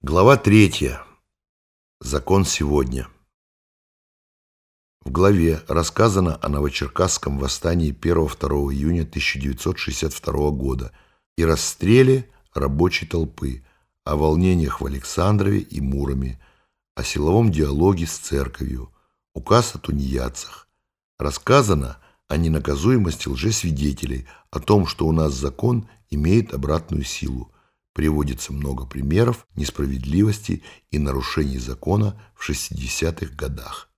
Глава третья. Закон сегодня. В главе рассказано о Новочеркасском восстании 1-2 июня 1962 года и расстреле рабочей толпы, о волнениях в Александрове и Муроме, о силовом диалоге с церковью, указ о тунеядцах. Рассказано о ненаказуемости лжесвидетелей, о том, что у нас закон имеет обратную силу – приводится много примеров несправедливости и нарушений закона в 60-х годах.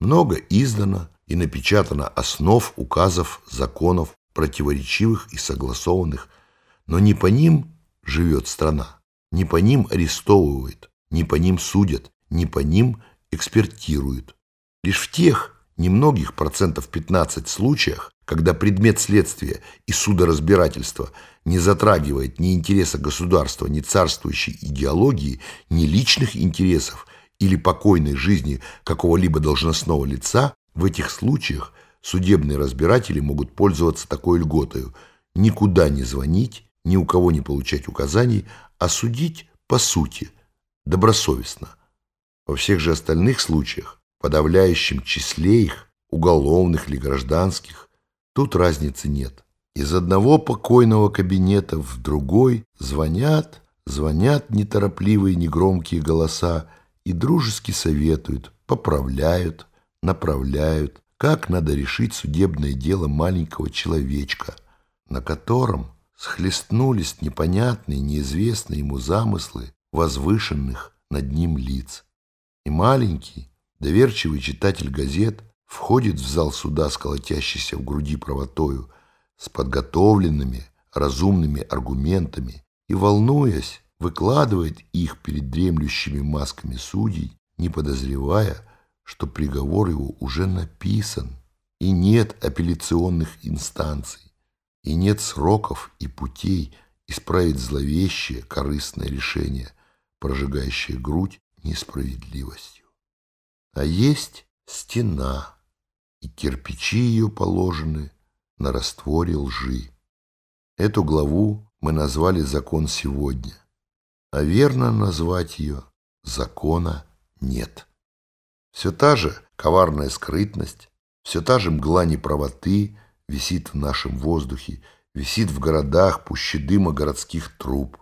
Много издано и напечатано основ, указов, законов, противоречивых и согласованных, но не по ним живет страна, не по ним арестовывают, не по ним судят, не по ним экспертируют. Лишь в тех немногих процентов 15 случаях, когда предмет следствия и судоразбирательства не затрагивает ни интереса государства, ни царствующей идеологии, ни личных интересов или покойной жизни какого-либо должностного лица, в этих случаях судебные разбиратели могут пользоваться такой льготою никуда не звонить, ни у кого не получать указаний, а судить по сути, добросовестно. Во всех же остальных случаях, подавляющем числе их, уголовных или гражданских, Тут разницы нет. Из одного покойного кабинета в другой звонят, звонят неторопливые негромкие голоса и дружески советуют, поправляют, направляют, как надо решить судебное дело маленького человечка, на котором схлестнулись непонятные, неизвестные ему замыслы возвышенных над ним лиц. И маленький, доверчивый читатель газет – входит в зал суда с в груди правотою, с подготовленными, разумными аргументами и, волнуясь, выкладывает их перед дремлющими масками судей, не подозревая, что приговор его уже написан, и нет апелляционных инстанций, и нет сроков и путей исправить зловещее корыстное решение, прожигающее грудь несправедливостью. А есть стена, и кирпичи ее положены на растворе лжи. Эту главу мы назвали «Закон сегодня», а верно назвать ее «Закона нет». Все та же коварная скрытность, все та же мгла неправоты висит в нашем воздухе, висит в городах пуще дыма городских труб.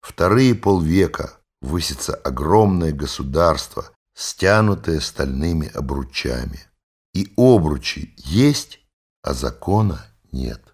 Вторые полвека высится огромное государство, стянутое стальными обручами. И обручи есть, а закона нет.